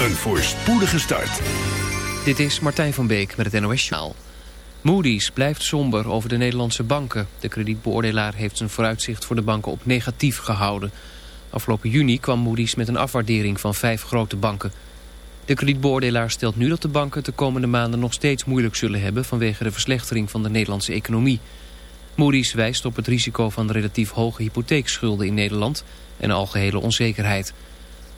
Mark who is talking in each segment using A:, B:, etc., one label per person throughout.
A: Een voorspoedige start.
B: Dit is Martijn van Beek met het NOS Journaal. Moody's blijft somber over de Nederlandse banken. De kredietbeoordelaar heeft zijn vooruitzicht voor de banken op negatief gehouden. Afgelopen juni kwam Moody's met een afwaardering van vijf grote banken. De kredietbeoordelaar stelt nu dat de banken de komende maanden nog steeds moeilijk zullen hebben... vanwege de verslechtering van de Nederlandse economie. Moody's wijst op het risico van relatief hoge hypotheekschulden in Nederland... en algehele onzekerheid...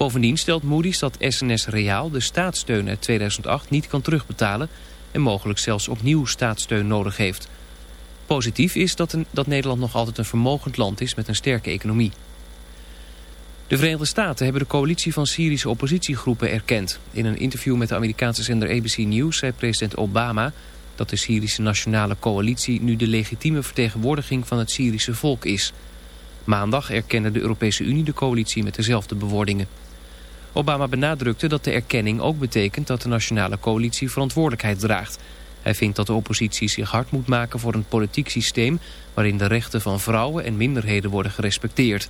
B: Bovendien stelt Moody's dat SNS Reaal de staatssteun uit 2008 niet kan terugbetalen... en mogelijk zelfs opnieuw staatssteun nodig heeft. Positief is dat, dat Nederland nog altijd een vermogend land is met een sterke economie. De Verenigde Staten hebben de coalitie van Syrische oppositiegroepen erkend. In een interview met de Amerikaanse zender ABC News zei president Obama... dat de Syrische Nationale Coalitie nu de legitieme vertegenwoordiging van het Syrische volk is... Maandag erkende de Europese Unie de coalitie met dezelfde bewoordingen. Obama benadrukte dat de erkenning ook betekent dat de nationale coalitie verantwoordelijkheid draagt. Hij vindt dat de oppositie zich hard moet maken voor een politiek systeem... waarin de rechten van vrouwen en minderheden worden gerespecteerd.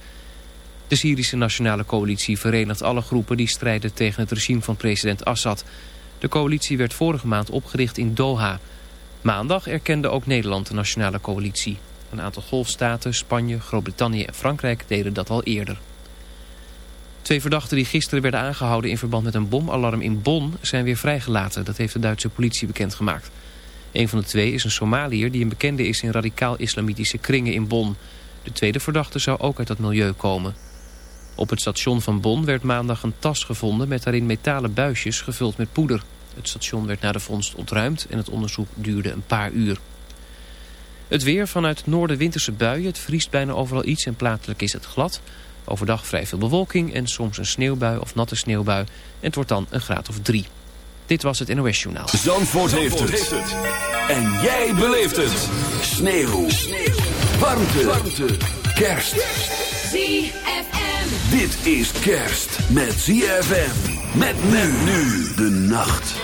B: De Syrische Nationale Coalitie verenigt alle groepen die strijden tegen het regime van president Assad. De coalitie werd vorige maand opgericht in Doha. Maandag erkende ook Nederland de Nationale Coalitie. Een aantal golfstaten, Spanje, Groot-Brittannië en Frankrijk deden dat al eerder. Twee verdachten die gisteren werden aangehouden in verband met een bomalarm in Bonn zijn weer vrijgelaten. Dat heeft de Duitse politie bekendgemaakt. Een van de twee is een Somaliër die een bekende is in radicaal-islamitische kringen in Bonn. De tweede verdachte zou ook uit dat milieu komen. Op het station van Bonn werd maandag een tas gevonden met daarin metalen buisjes gevuld met poeder. Het station werd na de vondst ontruimd en het onderzoek duurde een paar uur. Het weer vanuit het noorden winterse buien. Het vriest bijna overal iets en plaatselijk is het glad. Overdag vrij veel bewolking en soms een sneeuwbui of natte sneeuwbui. En het wordt dan een graad of drie. Dit was het NOS Journaal.
A: Zandvoort, heeft, het. En jij beleeft het. Sneeuw. Sneeuw. Warmte. Warmte. Kerst.
C: ZFM.
A: Dit is kerst met ZFM. Met men nu de nacht.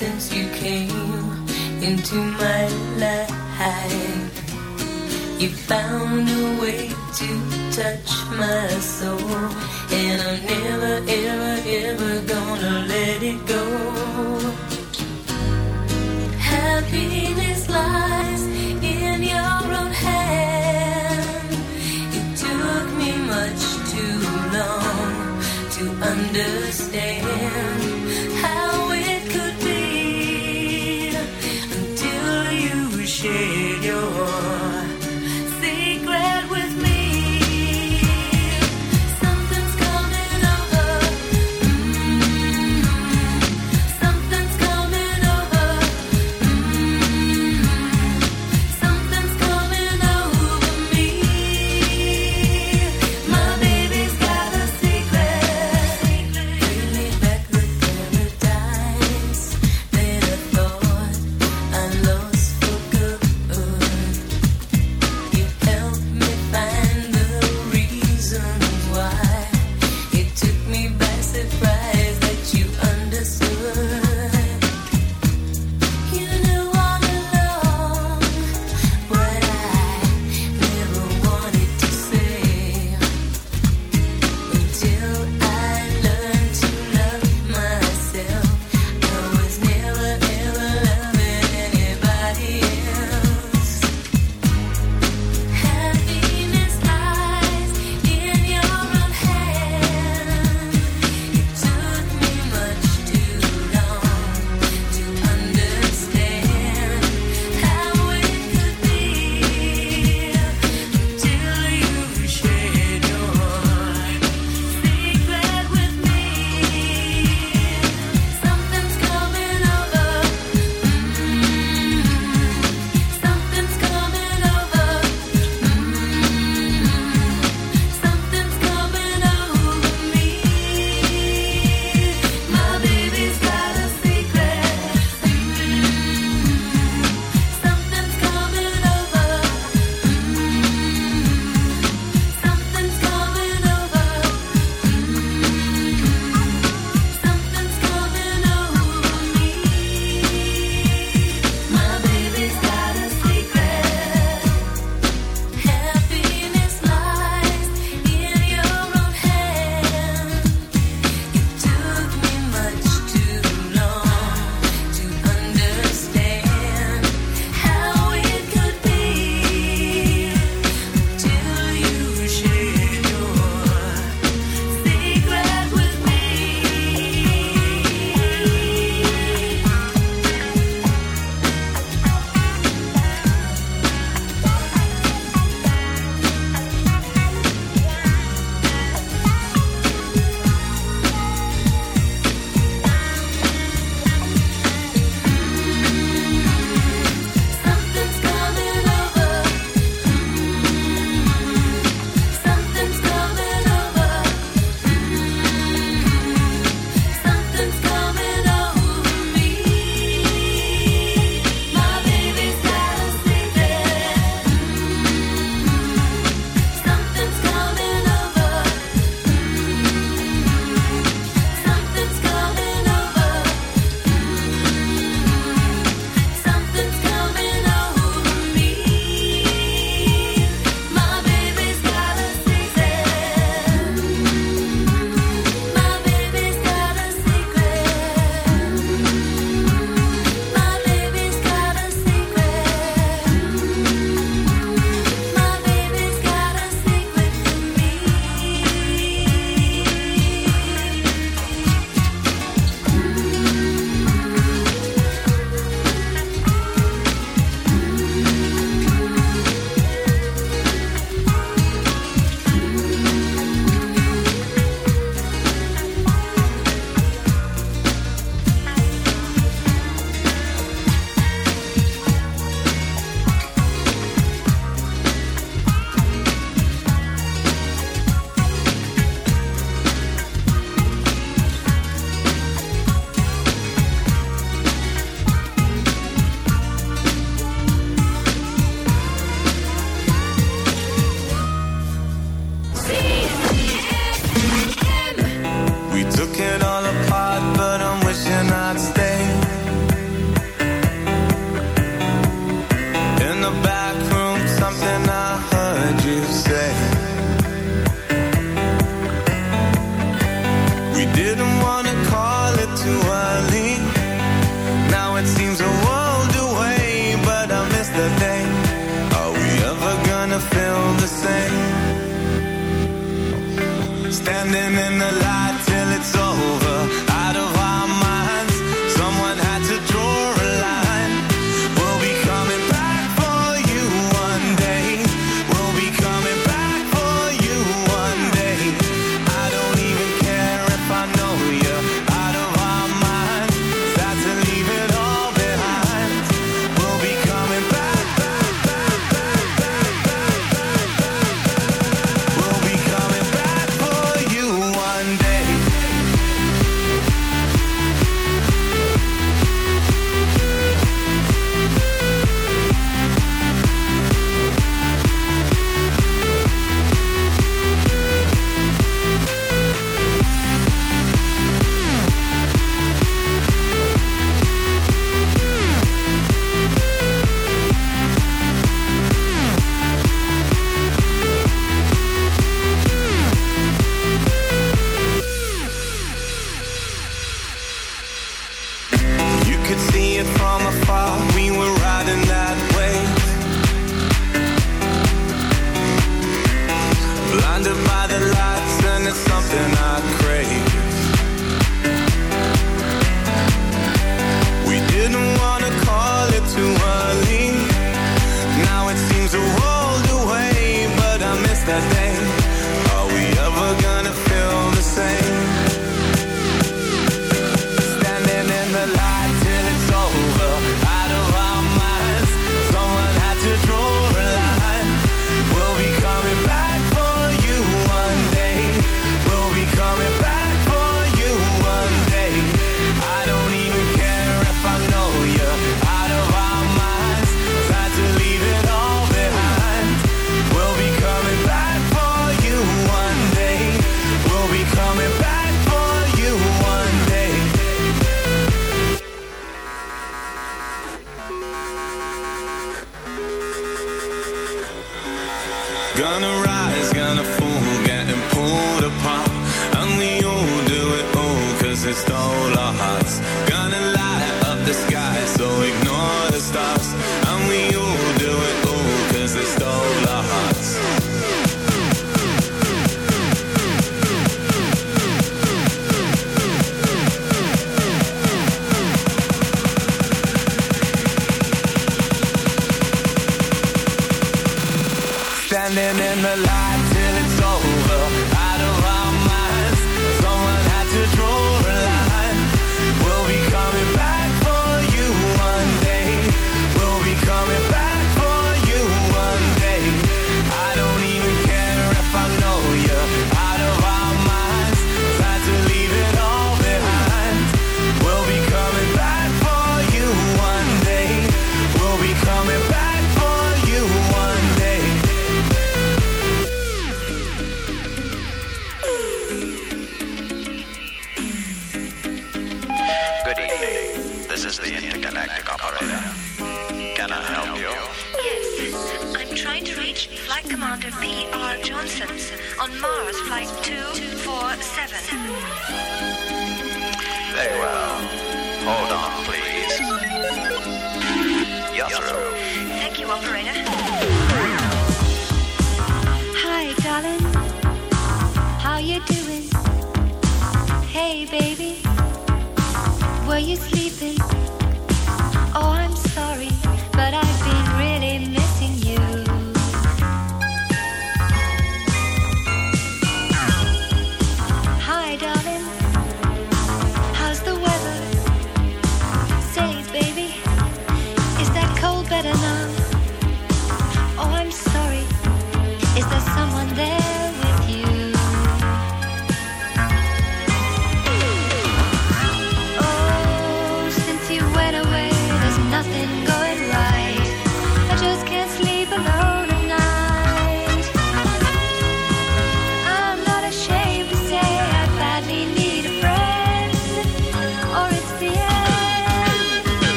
C: Since you came into my life. You found a way to touch my soul, and I'm never, ever, ever gonna let it go. Happiness lies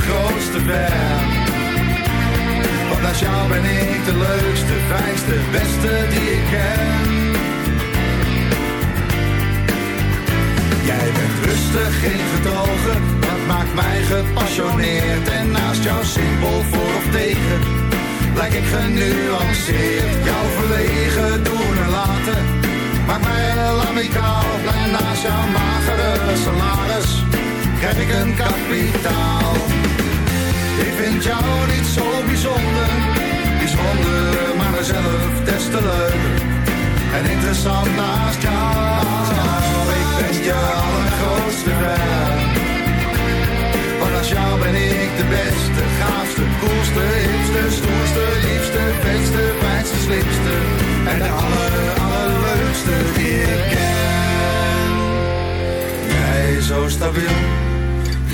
D: Allergrootste fan. Want naast jou ben ik de leukste, fijnste, beste die ik ken. Jij bent rustig, geen getogen, dat maakt mij gepassioneerd. En naast jou simpel voor of tegen, lijk ik genuanceerd. Jouw verlegen doen en laten, maakt mij heel amicaal. Blij naast jouw magere salaris, krijg ik een kapitaal. Ik vind jou niet zo bijzonder, bijzonder, maar mezelf des te leuker. En interessant naast jou, ik ben je allergrootste fan. Want als jou ben ik de beste, gaafste, koelste, hipste, stoerste, liefste, beste, fijnste, slimste. En de aller, allerleukste die ik ken. Jij zo stabiel,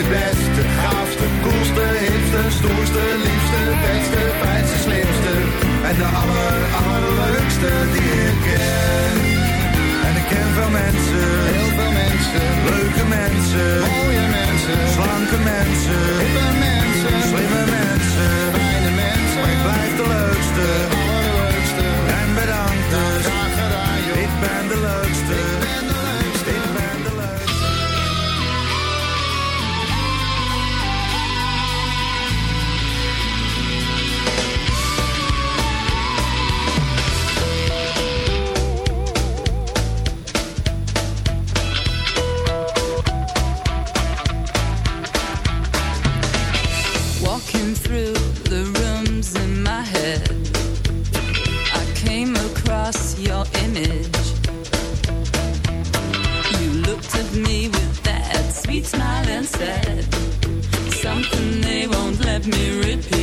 D: de beste, gaafste, koelste, hipste, stoerste, liefste, beste, fijnste, slimste. En de aller, allerleukste die ik ken. En ik ken veel mensen, heel veel mensen, leuke mensen, mooie mensen, slanke mensen, hippe mensen, slimme mensen, fijne mensen. Maar ik blijf de leukste, allerleukste. En bedankt dus, graag gedaan joh. Ik ben de leukste,
E: smile and said something they won't let me repeat.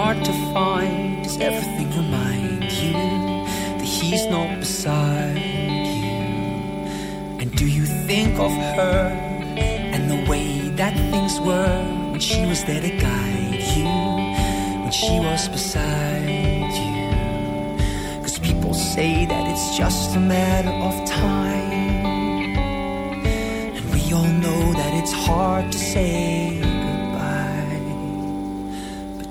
F: Hard to find? Does everything remind you that he's not beside you? And do you think of her and the way that things were when she was there to guide you? When she was beside you? Cause people say that it's just a matter of time. And we all know that it's hard to say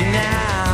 G: you now.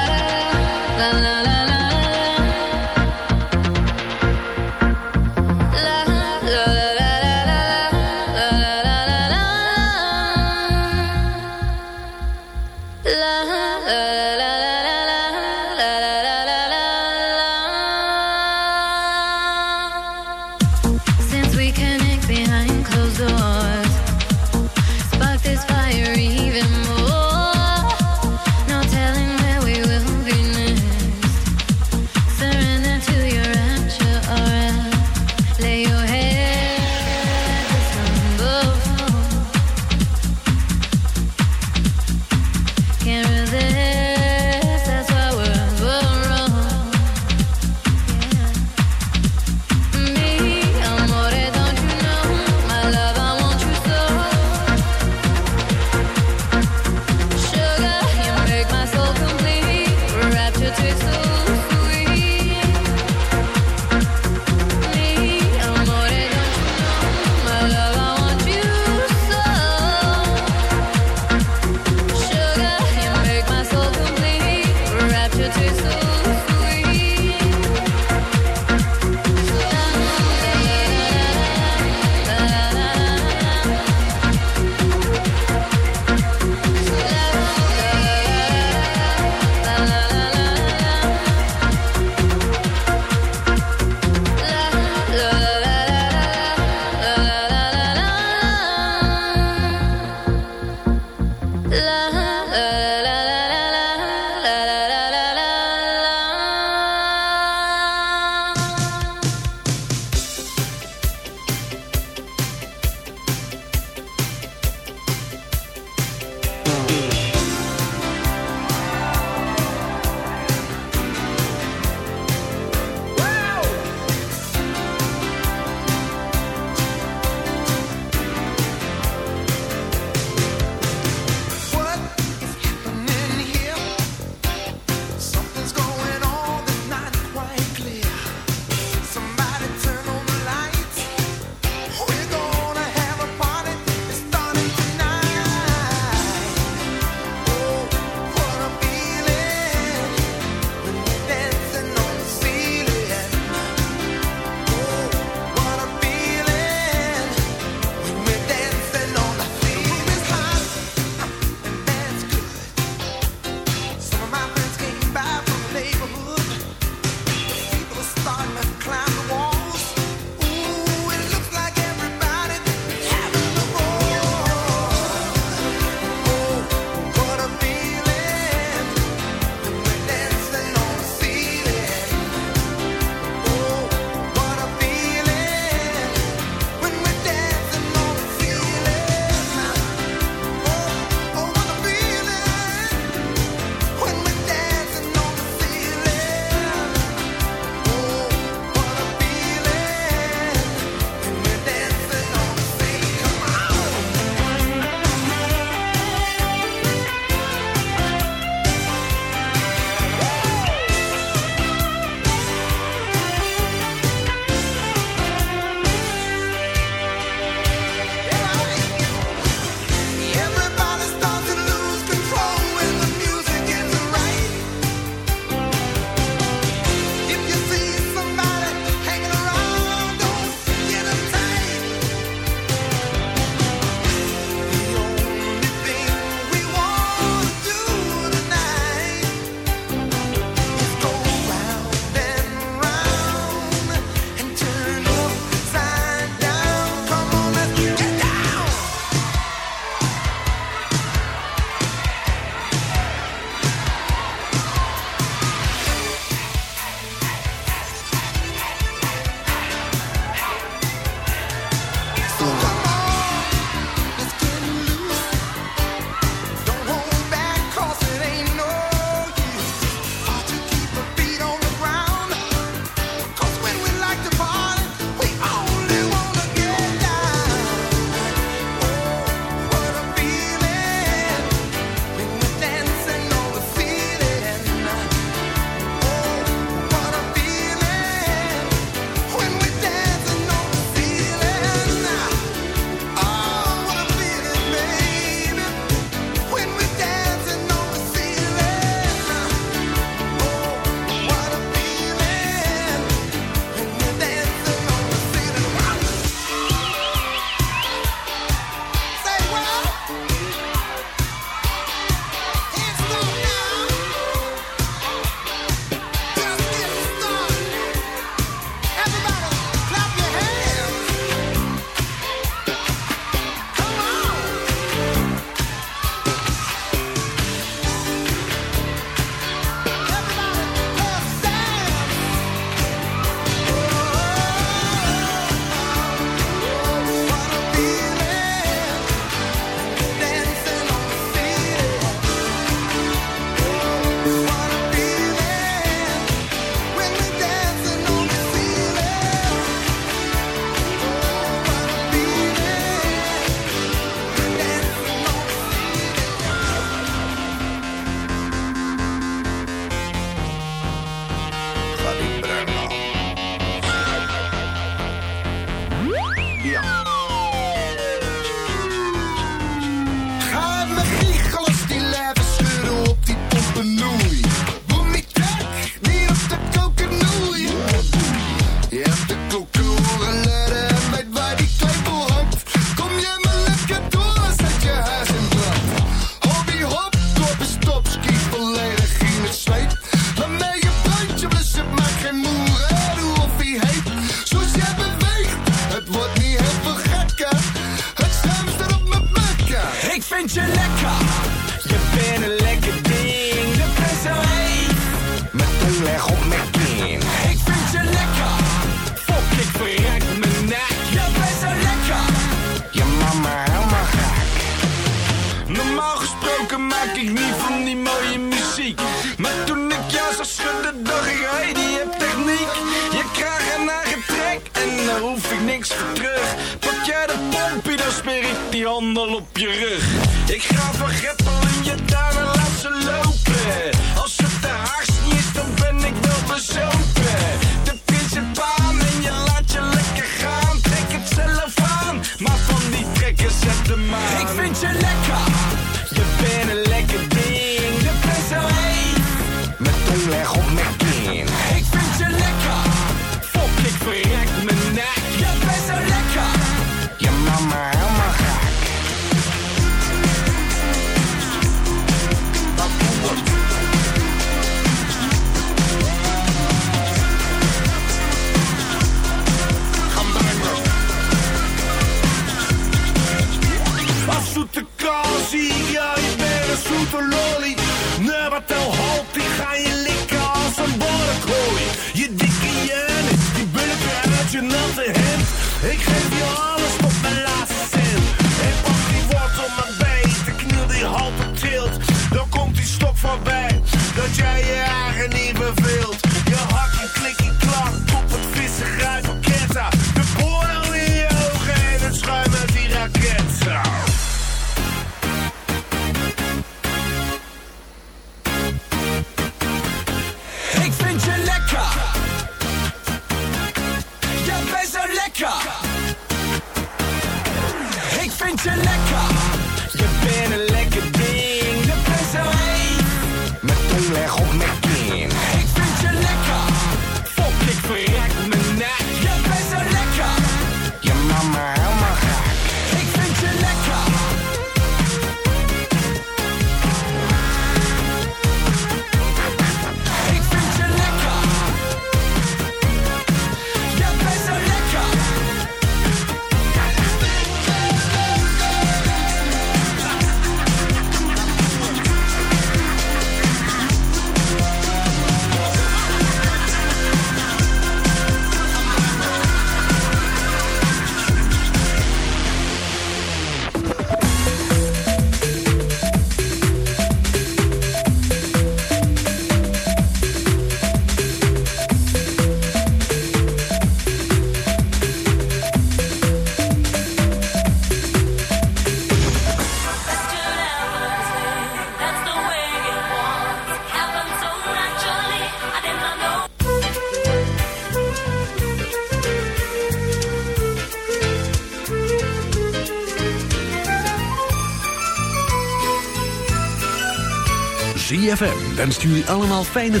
H: ZFM wenst jullie allemaal fijne